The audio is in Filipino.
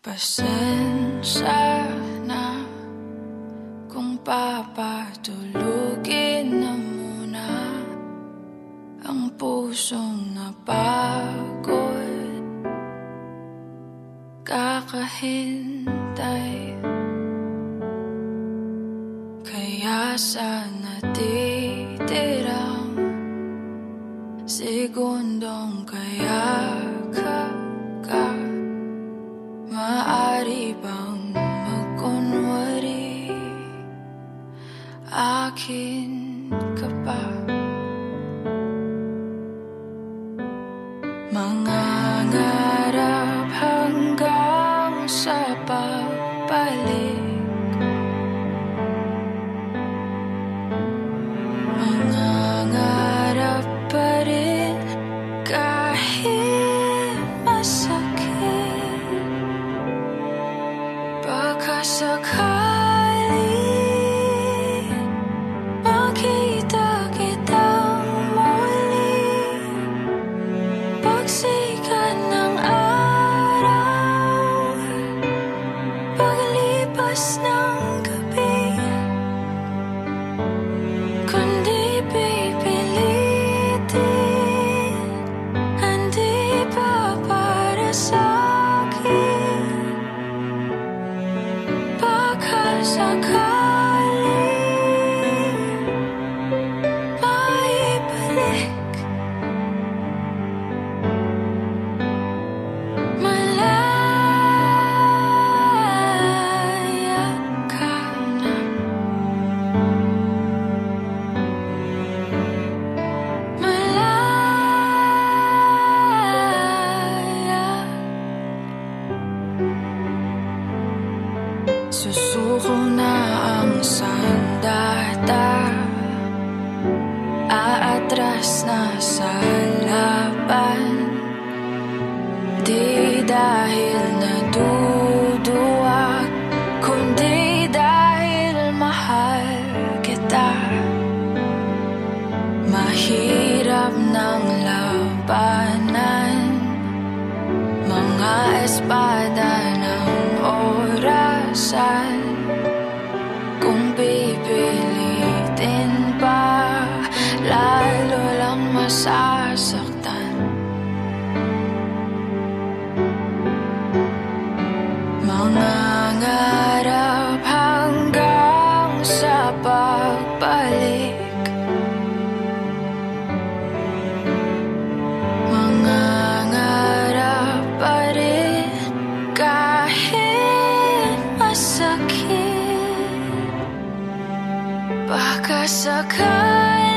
Pasensya na kung papatulugin na muna ang pusong napagod. Kakahintay. Kaya sa natitirang segundong kaya Akin ka pa. Mangangarap hanggang sa pagbalik Susuko na ang sandata Aatras na sa laban. Di dahil naduduwag Kundi dahil mahal kita. Mahirap ng labanan. Mga espada orasan Kung pipilitin pa Lalo lang masasaktan Cause I cae